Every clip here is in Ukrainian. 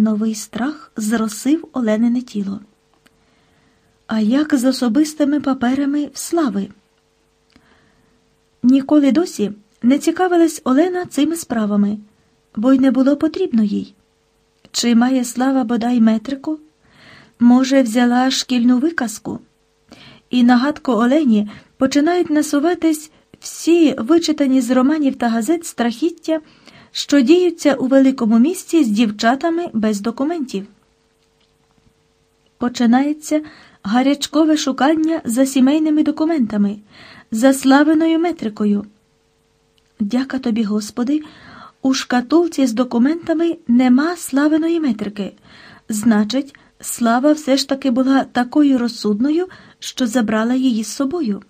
Новий страх зросив Оленине тіло. А як з особистими паперами в слави? Ніколи досі не цікавилась Олена цими справами, бо й не було потрібно їй. Чи має слава бодай метрику? Може, взяла шкільну виказку? І нагадку Олені починають насуватись всі вичитані з романів та газет страхіття, що діються у великому місті з дівчатами без документів. Починається гарячкове шукання за сімейними документами, за славеною метрикою. Дяка тобі, Господи, у шкатулці з документами нема славеної метрики. Значить, слава все ж таки була такою розсудною, що забрала її з собою.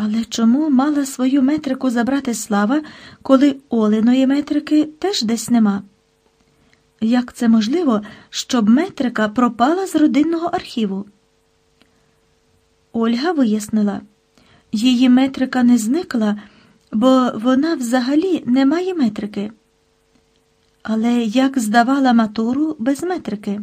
Але чому мала свою метрику забрати слава, коли Олиної метрики теж десь нема? Як це можливо, щоб метрика пропала з родинного архіву? Ольга вияснила, її метрика не зникла, бо вона взагалі не має метрики. Але як здавала матуру без метрики?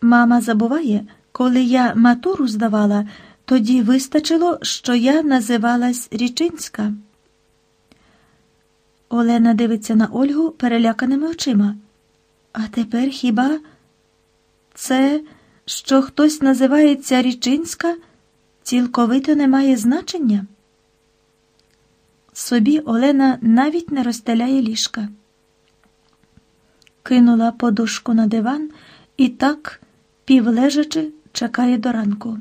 Мама забуває, коли я матуру здавала, тоді вистачило, що я називалась Річинська. Олена дивиться на Ольгу переляканими очима. А тепер хіба це, що хтось називається Річинська, цілковито не має значення? Собі Олена навіть не розстеляє ліжка. Кинула подушку на диван і так, півлежачи, чекає до ранку.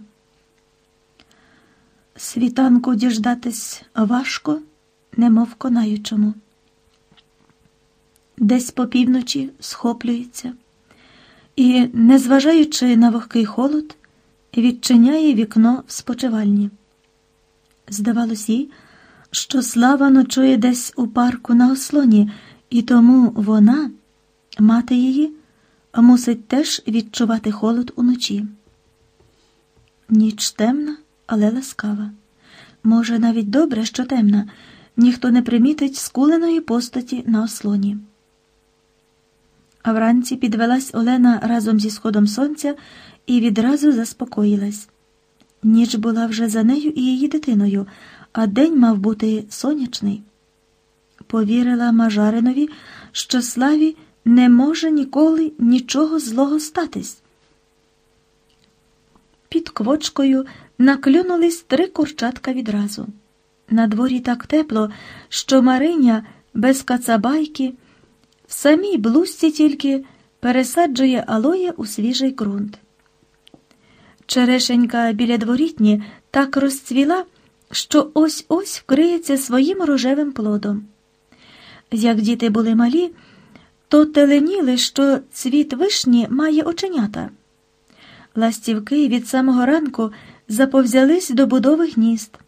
Світанку діждатись важко, немов конаючому. Десь по півночі схоплюється і, незважаючи на вогкий холод, відчиняє вікно в спочивальні. Здавалось їй, що слава ночує десь у парку на ослоні, і тому вона, мати її, мусить теж відчувати холод уночі. Ніч темна, але ласкава. Може, навіть добре, що темна, ніхто не примітить скуленої постаті на ослоні. А вранці підвелась Олена разом зі сходом сонця і відразу заспокоїлась. Ніч була вже за нею і її дитиною, а день мав бути сонячний. Повірила Мажаринові, що славі не може ніколи нічого злого статись. Під квочкою наклюнулись три курчатка відразу. На дворі так тепло, що Мариня без кацабайки в самій блузці тільки пересаджує алоє у свіжий ґрунт. Черешенька біля дворітні так розцвіла, що ось ось вкриється своїм рожевим плодом. Як діти були малі, то теленіли, що цвіт вишні має оченята. Ластівки від самого ранку заповзялись до будови гнізд.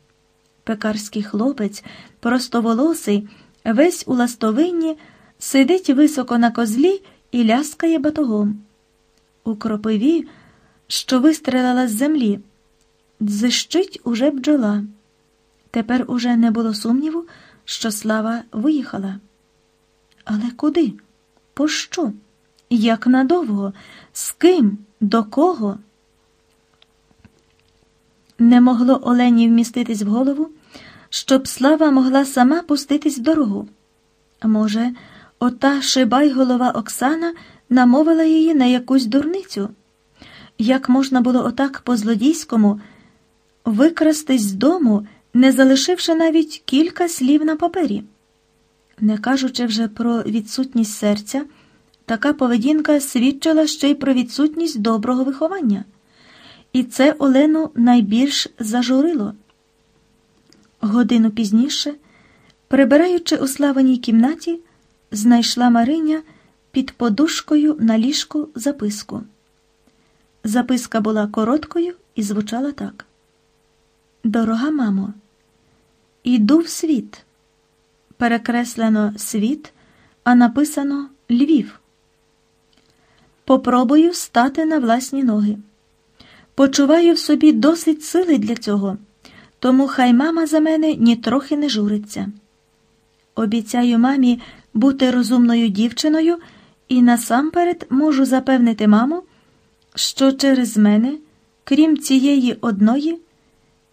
Пекарський хлопець, простоволосий, весь у ластовинні, сидить високо на козлі і ляскає батогом. У кропиві, що вистрелила з землі, дзищить уже бджола. Тепер уже не було сумніву, що слава виїхала. Але куди? Пощо? Як надовго? З ким? До кого? Не могло Олені вміститись в голову, щоб слава могла сама пуститись в дорогу. Може, ота шибайголова Оксана намовила її на якусь дурницю? Як можна було отак по злодійському викрастись з дому, не залишивши навіть кілька слів на папері? Не кажучи вже про відсутність серця, така поведінка свідчила ще й про відсутність доброго виховання. І це Олену найбільш зажурило. Годину пізніше, прибираючи у славаній кімнаті, знайшла Мариня під подушкою на ліжку записку. Записка була короткою і звучала так: Дорога мамо, іду в світ. Перекреслено світ, а написано Львів. Попробую стати на власні ноги. Почуваю в собі досить сили для цього, тому хай мама за мене нітрохи не журиться. Обіцяю мамі бути розумною дівчиною і насамперед можу запевнити маму, що через мене, крім цієї одної,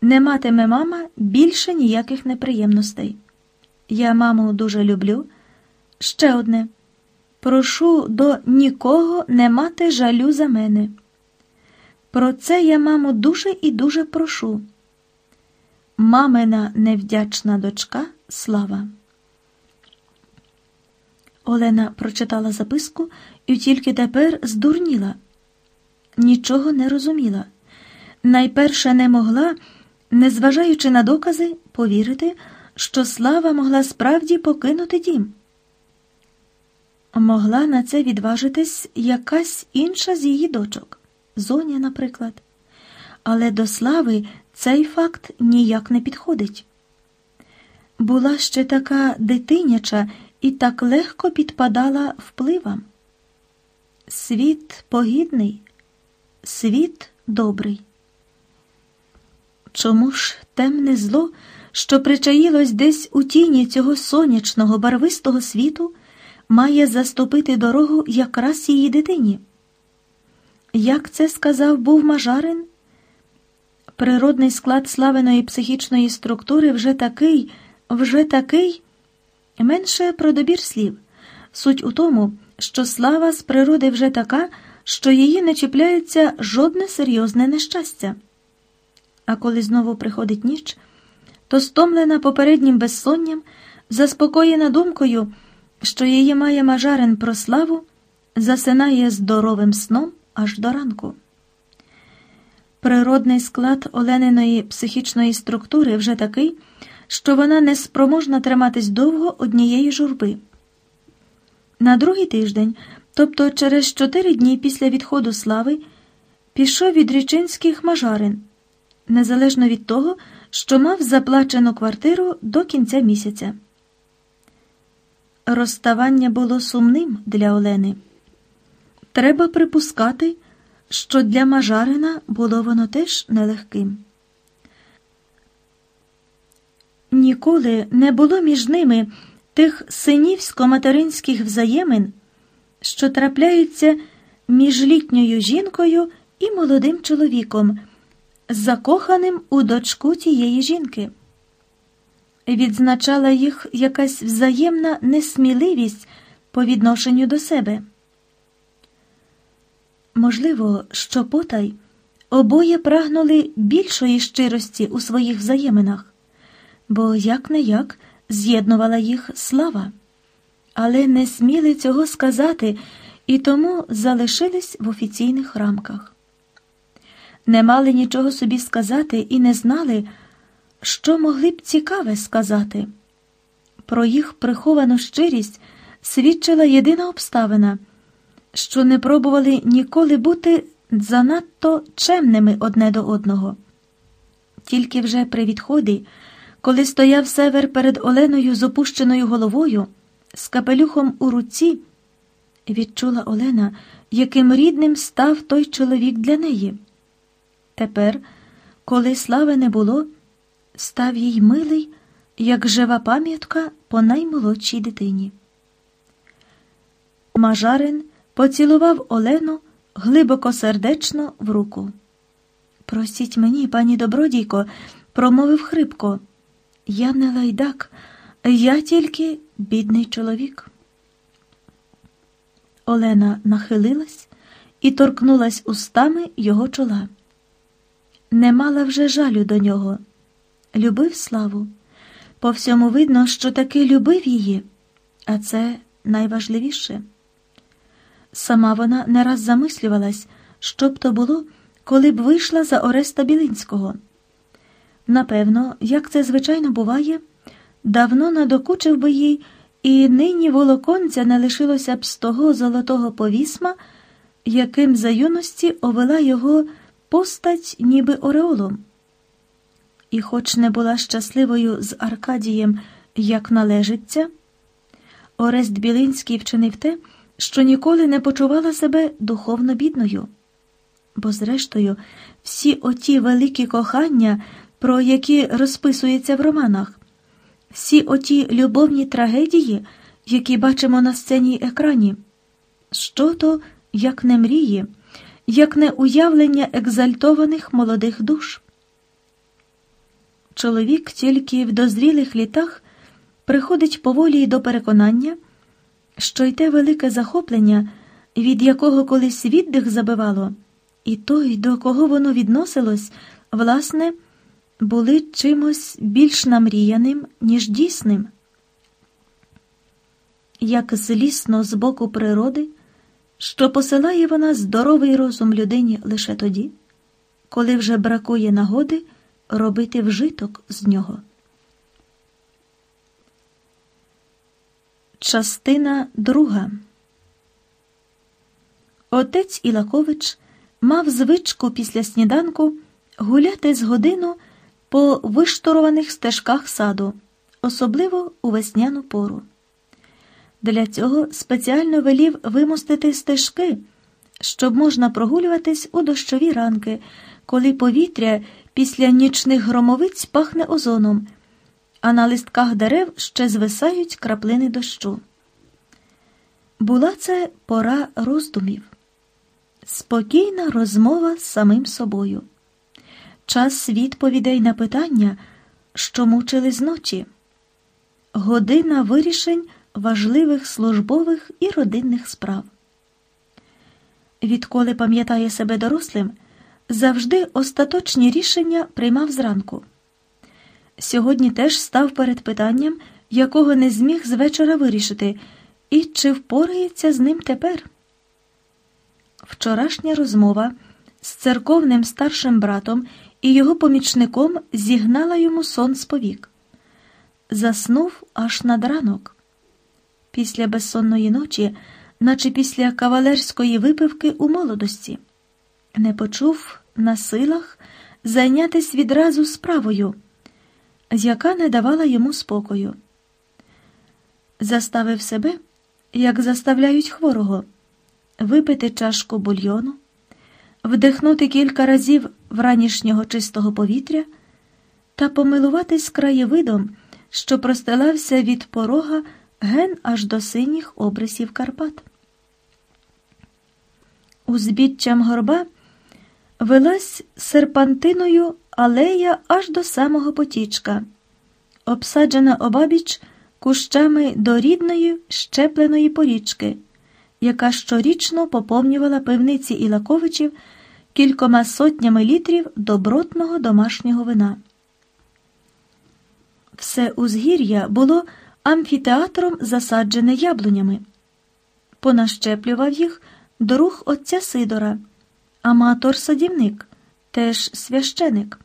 не матиме мама більше ніяких неприємностей. Я маму дуже люблю. Ще одне. Прошу до нікого не мати жалю за мене. Про це я, маму, дуже і дуже прошу. Мамина невдячна дочка Слава. Олена прочитала записку і тільки тепер здурніла. Нічого не розуміла. Найперше не могла, незважаючи на докази, повірити, що Слава могла справді покинути дім. Могла на це відважитись якась інша з її дочок, Зоня, наприклад. Але до слави цей факт ніяк не підходить. Була ще така дитиняча і так легко підпадала впливам. Світ погідний, світ добрий. Чому ж темне зло, що причаїлось десь у тіні цього сонячного барвистого світу, має заступити дорогу якраз її дитині? Як це сказав був Мажарин? Природний склад славеної психічної структури вже такий, вже такий. Менше про добір слів. Суть у тому, що слава з природи вже така, що її не чіпляється жодне серйозне нещастя. А коли знову приходить ніч, то стомлена попереднім безсонням, заспокоєна думкою, що її має мажарин про славу, засинає здоровим сном аж до ранку. Природний склад Олениної психічної структури вже такий, що вона не спроможна триматись довго однієї журби. На другий тиждень, тобто через чотири дні після відходу слави, пішов від річинських мажарин, незалежно від того, що мав заплачену квартиру до кінця місяця. Розставання було сумним для Олени. Треба припускати, що для Мажарина було воно теж нелегким. Ніколи не було між ними тих синівсько-материнських взаємин, що трапляються між літньою жінкою і молодим чоловіком, закоханим у дочку тієї жінки. Відзначала їх якась взаємна несміливість по відношенню до себе. Можливо, що потай обоє прагнули більшої щирості у своїх взаєминах, бо як не як з'єднувала їх слава, але не сміли цього сказати і тому залишились в офіційних рамках. Не мали нічого собі сказати і не знали, що могли б цікаве сказати. Про їх приховану щирість свідчила єдина обставина що не пробували ніколи бути занадто чемними одне до одного. Тільки вже при відході, коли стояв север перед Оленою з опущеною головою, з капелюхом у руці, відчула Олена, яким рідним став той чоловік для неї. Тепер, коли слави не було, став їй милий, як жива пам'ятка по наймолодшій дитині. Мажарин поцілував Олену глибоко сердечно в руку. Простіть мені, пані добродійко, промовив хрипко. Я не лайдак, я тільки бідний чоловік. Олена нахилилась і торкнулась устами його чола. Не мала вже жалю до нього. Любив славу. По всьому видно, що таки любив її, а це найважливіше. Сама вона не раз замислювалась, що б то було, коли б вийшла за Ореста Білинського. Напевно, як це звичайно буває, давно надокучив би їй, і нині волоконця не лишилося б з того золотого повісма, яким за юності овела його постать ніби ореолом. І, хоч не була щасливою з Аркадієм, як належиться, Орест Білинський вчинив те, що ніколи не почувала себе духовно бідною. Бо, зрештою, всі оті великі кохання, про які розписується в романах, всі оті любовні трагедії, які бачимо на сцені екрані. Що то, як не мрії, як не уявлення екзальтованих молодих душ. Чоловік тільки в дозрілих літах приходить поволі до переконання, що й те велике захоплення, від якого колись віддих забивало, і той, до кого воно відносилось, власне, були чимось більш намріяним, ніж дійсним. Як злісно з боку природи, що посилає вона здоровий розум людині лише тоді, коли вже бракує нагоди робити вжиток з нього. Частина друга. Отець Ілакович мав звичку після сніданку гуляти з годину по вишторованих стежках саду, особливо у весняну пору. Для цього спеціально велів вимостити стежки, щоб можна прогулюватись у дощові ранки, коли повітря після нічних громовиць пахне озоном, а на листках дерев ще звисають краплини дощу. Була це пора роздумів, спокійна розмова з самим собою, час відповідей на питання, що мучили зночі, година вирішень важливих службових і родинних справ. Відколи пам'ятає себе дорослим, завжди остаточні рішення приймав зранку. Сьогодні теж став перед питанням, якого не зміг з вечора вирішити, і чи впорається з ним тепер. Вчорашня розмова з церковним старшим братом і його помічником зігнала йому сон з повік. Заснув аж над ранок. Після безсонної ночі, наче після кавалерської випивки у молодості не почув на силах зайнятись відразу справою, яка не давала йому спокою. Заставив себе, як заставляють хворого, випити чашку бульйону, вдихнути кілька разів вранішнього чистого повітря та помилуватись краєвидом, що простилався від порога ген аж до синіх обрисів Карпат. Узбіччям горба велась серпантиною алея аж до самого потічка, обсаджена обабіч кущами до рідної щепленої порічки, яка щорічно поповнювала пивниці Ілаковичів кількома сотнями літрів добротного домашнього вина. Все узгір'я було амфітеатром засаджене яблунями. Понащеплював їх друг отця Сидора аматор-садівник, теж священик.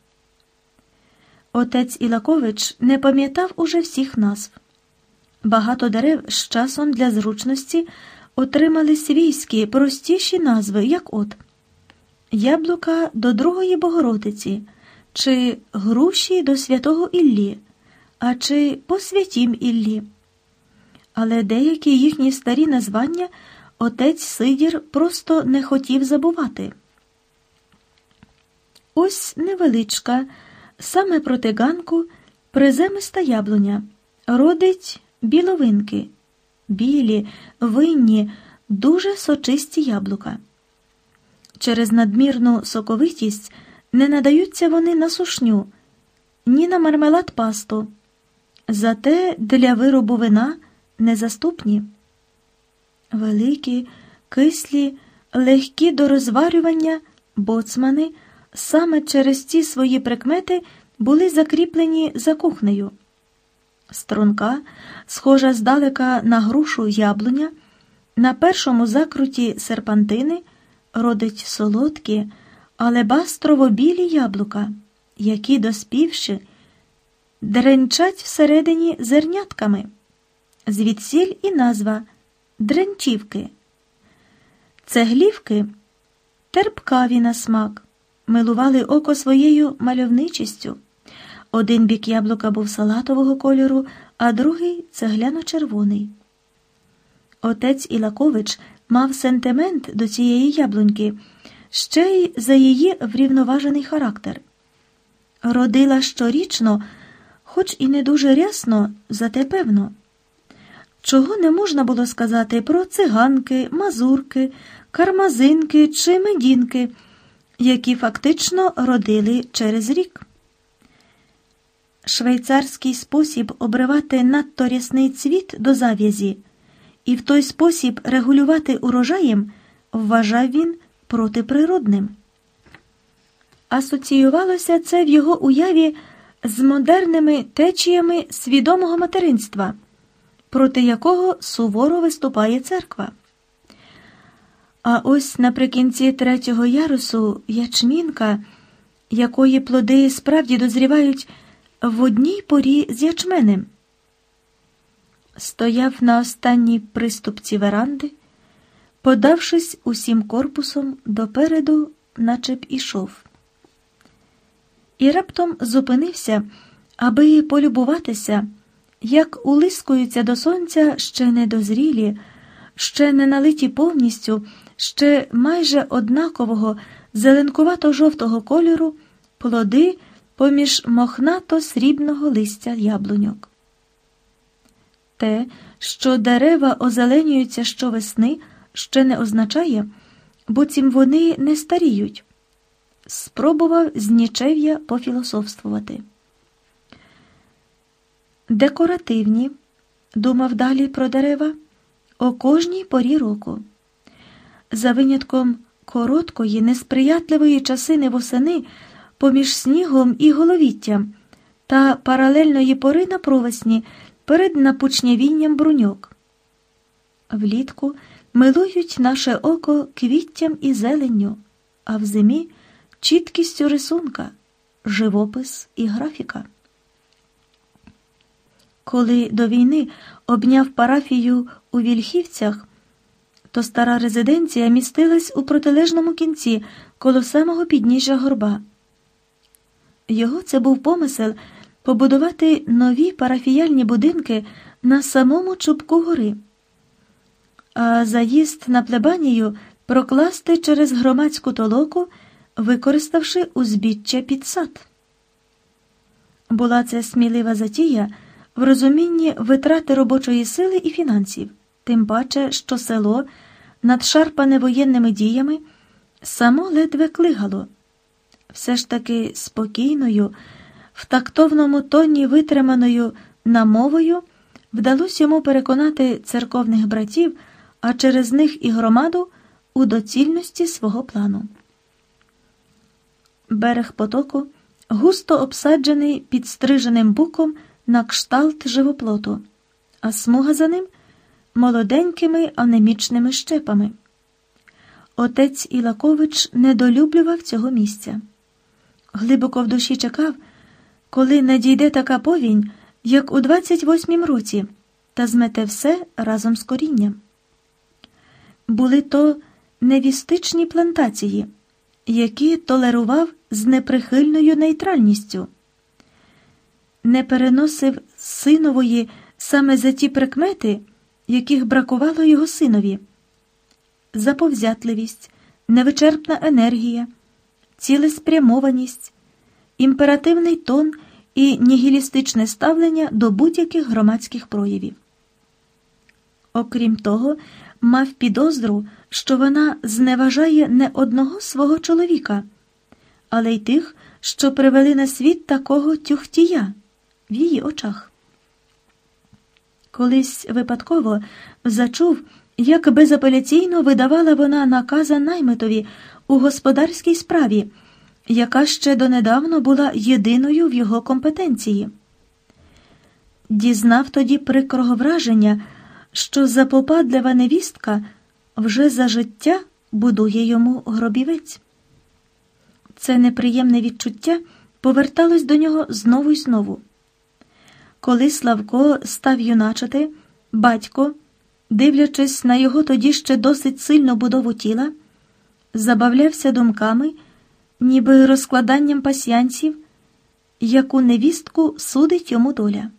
Отець Ілакович не пам'ятав уже всіх назв. Багато дерев з часом для зручності отримали свійські простіші назви, як от Яблука до Другої Богородиці, чи груші до святого Іллі, а чи по святім Іллі. Але деякі їхні старі названня отець Сидір просто не хотів забувати. Ось невеличка, саме проти ганку, приземиста яблуня, родить біловинки, білі, винні, дуже сочисті яблука. Через надмірну соковитість не надаються вони на сушню, ні на мармелад пасту, зате для виробу вина незаступні. Великі, кислі, легкі до розварювання боцмани саме через ці свої прикмети були закріплені за кухнею. Струнка, схожа здалека на грушу яблуня, на першому закруті серпантини родить солодкі, але бастрово-білі яблука, які, доспівши, дренчать всередині зернятками, звідсіль і назва дренчівки. Цеглівки терпкаві на смак милували око своєю мальовничістю. Один бік яблука був салатового кольору, а другий цегляно-червоний. Отець Ілакович мав сентимент до цієї яблуньки, ще й за її врівноважений характер. Родила щорічно, хоч і не дуже рясно, зате певно. чого не можна було сказати про циганки, мазурки, кармазинки чи медінки, які фактично родили через рік. Швейцарський спосіб обривати надто рясний цвіт до зав'язі і в той спосіб регулювати урожаєм вважав він протиприродним. Асоціювалося це в його уяві з модерними течіями свідомого материнства, проти якого суворо виступає церква. А ось наприкінці третього ярусу ячмінка, якої плоди справді дозрівають в одній порі з ячменем, стояв на останній приступці веранди, подавшись усім корпусом допереду, наче б ішов. І раптом зупинився, аби полюбуватися, як улискуються до сонця ще недозрілі, ще не налиті повністю, ще майже однакового зеленкувато-жовтого кольору плоди поміж мохнато срібного листя яблуньок. Те, що дерева озеленюються щовесни, ще не означає, буцім вони не старіють. Спробував з нічев'я пофілософствувати. Декоративні, думав далі про дерева, о кожній порі року. За винятком короткої, несприятливої часини восени поміж снігом і головіттям та паралельної пори на провесні перед напучнявінням бруньок. Влітку милують наше око квіттям і зеленню, а в зимі чіткістю рисунка, живопис і графіка. Коли до війни обняв парафію у Вільхівцях, то стара резиденція містилась у протилежному кінці коло самого підніжжя горба. Його це був помисел побудувати нові парафіяльні будинки на самому чубку гори, а заїзд на плебанію прокласти через громадську толоку, використавши узбіччя під сад. Була це смілива затія в розумінні витрати робочої сили і фінансів, тим паче, що село, надшарпане воєнними діями, само ледве клигало. Все ж таки спокійною, в тактовному тоні витриманою намовою вдалося йому переконати церковних братів, а через них і громаду у доцільності свого плану. Берег потоку густо обсаджений підстриженим буком на кшталт живоплоту, а смуга за ним молоденькими анемічними щепами. Отець Ілакович недолюблював цього місця. Глибоко в душі чекав, коли надійде така повінь, як у 28-м році, та змете все разом з корінням. Були то невістичні плантації, які толерував з неприхильною нейтральністю не переносив синової саме за ті прикмети, яких бракувало його синові заповзятливість, невичерпна енергія, цілеспрямованість, імперативний тон і нігілістичне ставлення до будь-яких громадських проявів. Окрім того, мав підозру, що вона зневажає не одного свого чоловіка, але й тих, що привели на світ такого тюхтія в її очах. Колись випадково зачув, як безапеляційно видавала вона наказа наймитові у господарській справі, яка ще донедавно була єдиною в його компетенції. Дізнав тоді прикрого враження, що запопадлива невістка вже за життя будує йому гробівець. Це неприємне відчуття поверталось до нього знову й знову. Коли Славко став юначити, батько, дивлячись на його тоді ще досить сильну будову тіла, забавлявся думками, ніби розкладанням пасьянців, яку невістку судить йому доля.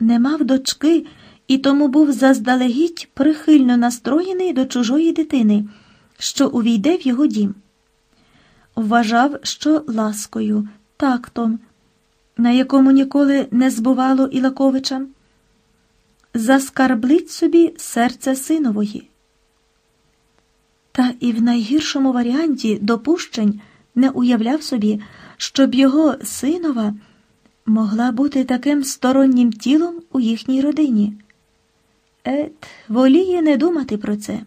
Не мав дочки і тому був заздалегідь прихильно настроєний до чужої дитини, що увійде в його дім. Вважав, що ласкою, тактом на якому ніколи не збувало Ілаковича, заскарблить собі серце синової. Та і в найгіршому варіанті допущень не уявляв собі, щоб його синова могла бути таким стороннім тілом у їхній родині. Ет, воліє не думати про це.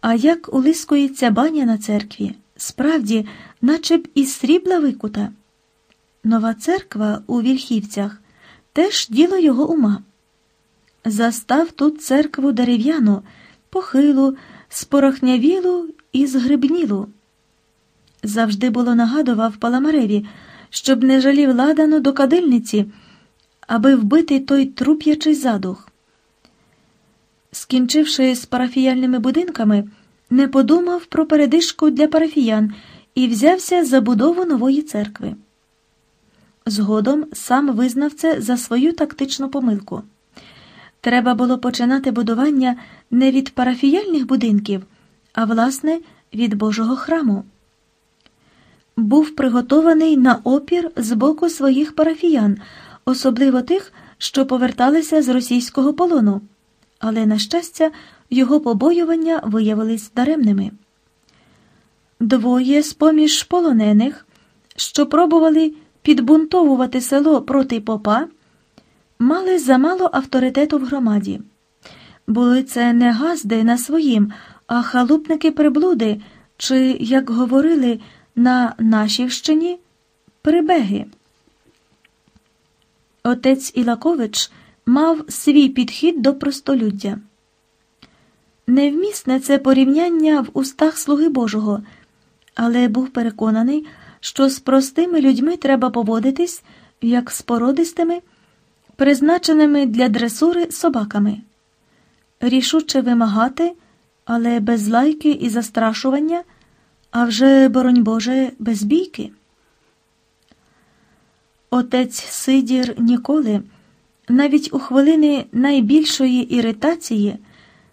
А як улискується баня на церкві, справді, наче б із срібла викута. Нова церква у Вільхівцях теж діло його ума. Застав тут церкву дерев'яну, похилу, спорохнявілу і згрибнілу. Завжди було нагадував Паламареві, щоб не жалів ладану до кадильниці, аби вбити той труп'ячий задух. Скінчивши з парафіяльними будинками, не подумав про передишку для парафіян і взявся за будову нової церкви. Згодом сам визнав це за свою тактичну помилку. Треба було починати будування не від парафіяльних будинків, а власне від Божого храму. Був приготований на опір з боку своїх парафіян, особливо тих, що поверталися з російського полону, але, на щастя, його побоювання виявились даремними. Двоє з поміж полонених, що пробували підбунтовувати село проти попа, мали замало авторитету в громаді. Були це не газди на своїм, а халупники приблуди, чи, як говорили на Нашівщині, прибеги. Отець Ілакович мав свій підхід до простолюддя. Невмісне це порівняння в устах Слуги Божого, але був переконаний, що з простими людьми треба поводитись, як з породистими, призначеними для дресури собаками, рішуче вимагати, але без лайки і застрашування, а вже, боронь Боже, без бійки. Отець Сидір ніколи, навіть у хвилини найбільшої іритації,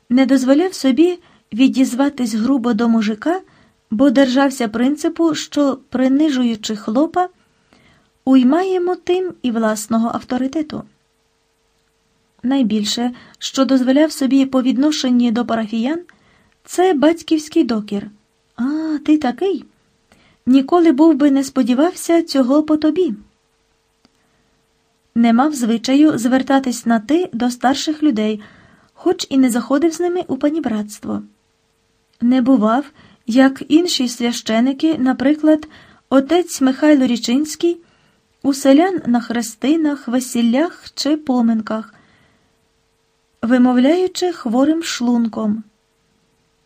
не дозволяв собі відізватись грубо до мужика, бо держався принципу, що, принижуючи хлопа, уймаємо тим і власного авторитету. Найбільше, що дозволяв собі по відношенні до парафіян, це батьківський докір. А, ти такий? Ніколи був би не сподівався цього по тобі. Не мав звичаю звертатись на ти до старших людей, хоч і не заходив з ними у панібратство. Не бував, як інші священики, наприклад, отець Михайло Річинський, у селян на хрестинах, весіллях чи поминках, вимовляючи хворим шлунком,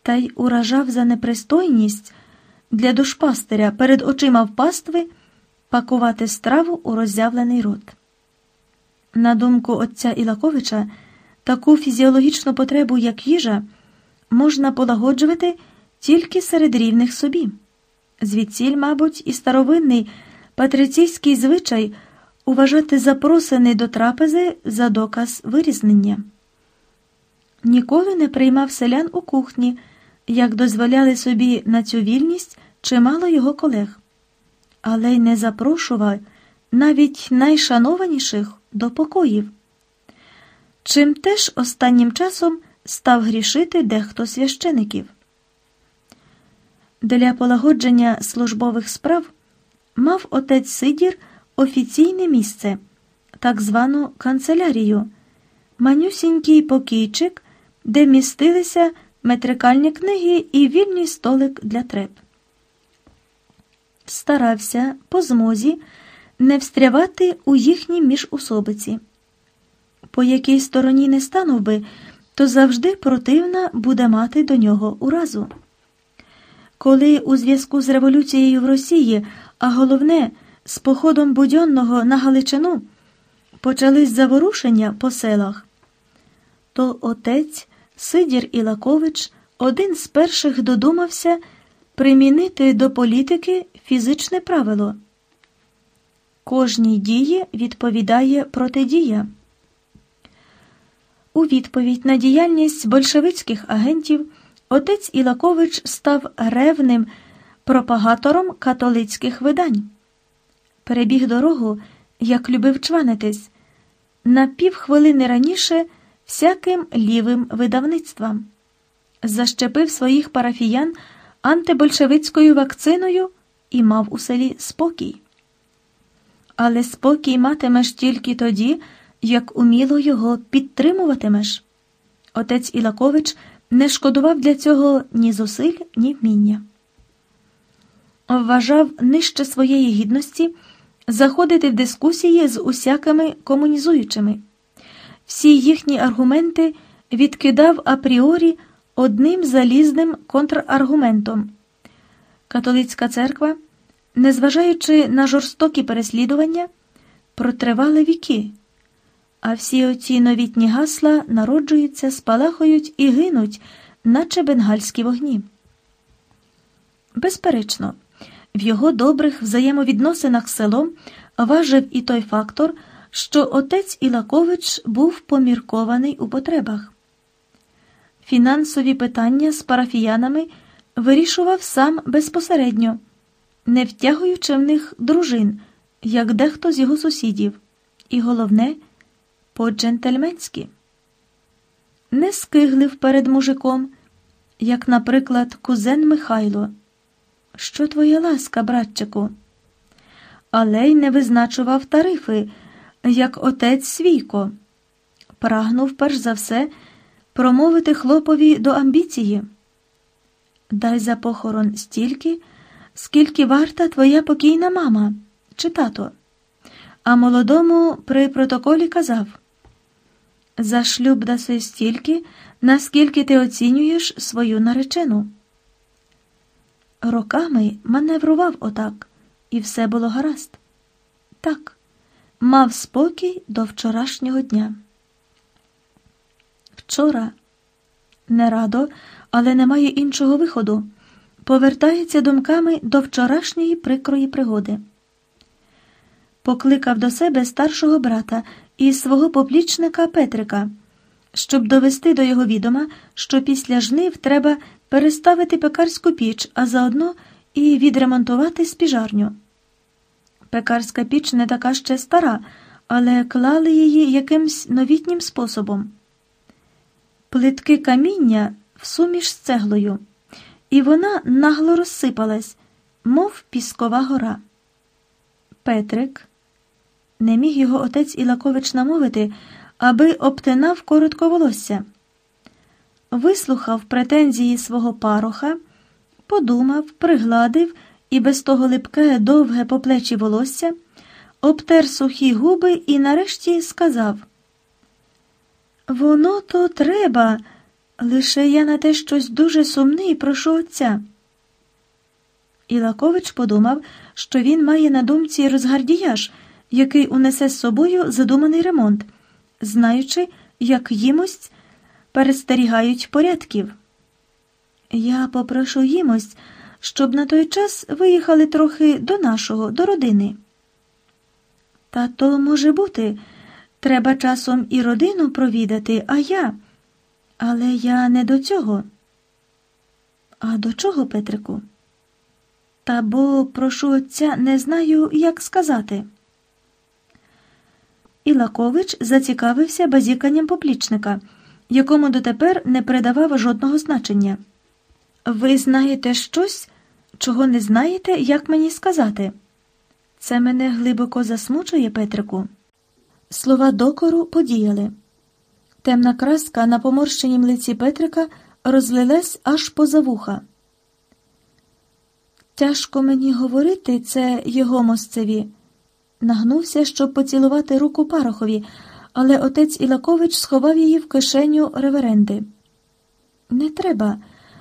та й уражав за непристойність для душпастиря перед очима в пастви пакувати страву у роззявлений рот. На думку отця Ілаковича, таку фізіологічну потребу, як їжа, можна полагоджувати тільки серед рівних собі. Звідсіль, мабуть, і старовинний патриційський звичай уважати запросений до трапези за доказ вирізнення. Ніколи не приймав селян у кухні, як дозволяли собі на цю вільність чимало його колег, але й не запрошував навіть найшанованіших до покоїв. Чим теж останнім часом став грішити дехто священиків. Для полагодження службових справ мав отець Сидір офіційне місце, так звану канцелярію, манюсінький покійчик, де містилися метрикальні книги і вільний столик для треп. Старався по змозі не встрявати у їхній міжусобиці. По якій стороні не станув би, то завжди противна буде мати до нього уразу. Коли у зв'язку з революцією в Росії, а головне, з походом Будьонного на Галичину, почались заворушення по селах, то отець Сидір Ілакович один з перших додумався примінити до політики фізичне правило. Кожній дії відповідає протидія. У відповідь на діяльність большевицьких агентів отець Ілакович став ревним пропагатором католицьких видань. Перебіг дорогу, як любив чванитись, на півхвилини раніше всяким лівим видавництвам, защепив своїх парафіян антибольшевицькою вакциною і мав у селі спокій. Але спокій матимеш тільки тоді, як уміло його підтримуватимеш. Отець Ілакович не шкодував для цього ні зусиль, ні вміння. Вважав нижче своєї гідності заходити в дискусії з усякими комунізуючими. Всі їхні аргументи відкидав апріорі одним залізним контраргументом. Католицька церква, незважаючи на жорстокі переслідування, протривали віки, а всі оці новітні гасла народжуються, спалахують і гинуть, наче бенгальські вогні. Безперечно, в його добрих взаємовідносинах з селом важив і той фактор, що отець Ілакович був поміркований у потребах. Фінансові питання з парафіянами вирішував сам безпосередньо, не втягуючи в них дружин, як дехто з його сусідів, і головне по-джентльменськи. Не скиглив перед мужиком, як, наприклад, кузен Михайло. Що твоя ласка, братчику? Але й не визначував тарифи, як отець Свійко. Прагнув перш за все промовити хлопові до амбіції. Дай за похорон стільки, скільки варта твоя покійна мама чи тато. А молодому при протоколі казав За шлюб даси стільки, наскільки ти оцінюєш свою наречену. Роками маневрував отак, і все було гаразд. Так, мав спокій до вчорашнього дня. Вчора не радо, але немає іншого виходу. Повертається думками до вчорашньої прикрої пригоди. Покликав до себе старшого брата і свого поплічника Петрика, щоб довести до його відома, що після жнив треба переставити пекарську піч, а заодно і відремонтувати спіжарню. Пекарська піч не така ще стара, але клали її якимсь новітнім способом. Плитки каміння в суміш з цеглою, і вона нагло розсипалась, мов піскова гора. Петрик не міг його отець Ілакович намовити, аби обтинав коротко волосся. Вислухав претензії свого пароха, подумав, пригладив і без того липке довге по плечі волосся, обтер сухі губи і нарешті сказав Воно то треба, лише я на те щось дуже сумний прошу отця. Ілакович подумав, що він має на думці розгардіяж, який унесе з собою задуманий ремонт, знаючи, як їмость перестерігають порядків. Я попрошу їмость, щоб на той час виїхали трохи до нашого, до родини. Та то може бути. Треба часом і родину провідати, а я. Але я не до цього. А до чого, Петрику? Та бо прошу отця не знаю, як сказати. Ілакович зацікавився базіканням поплічника, якому дотепер не передавав жодного значення. Ви знаєте щось, чого не знаєте, як мені сказати? Це мене глибоко засмучує, Петрику. Слова докору подіяли. Темна краска на поморщенім лиці Петрика розлилась аж поза вуха. Тяжко мені говорити це його мосцеві. Нагнувся, щоб поцілувати руку парохові, але отець Ілакович сховав її в кишеню реверенди. Не треба.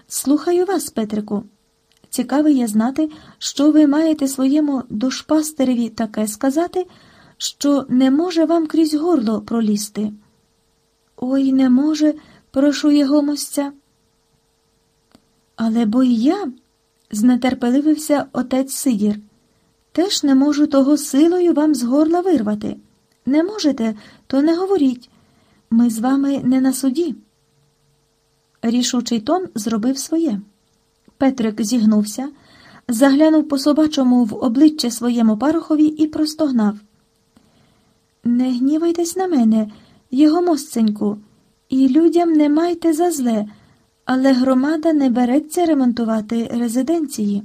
Слухаю вас, Петрику. Цікавий я знати, що ви маєте своєму душпастереві таке сказати що не може вам крізь горло пролізти. Ой, не може, прошу його мосця. Але бо й я, знетерпеливився отець Сидір, теж не можу того силою вам з горла вирвати. Не можете, то не говоріть. Ми з вами не на суді. Рішучий тон зробив своє. Петрик зігнувся, заглянув по собачому в обличчя своєму парохові і простогнав. Не гнівайтесь на мене, його мостеньку, і людям не майте за зле, але громада не береться ремонтувати резиденції.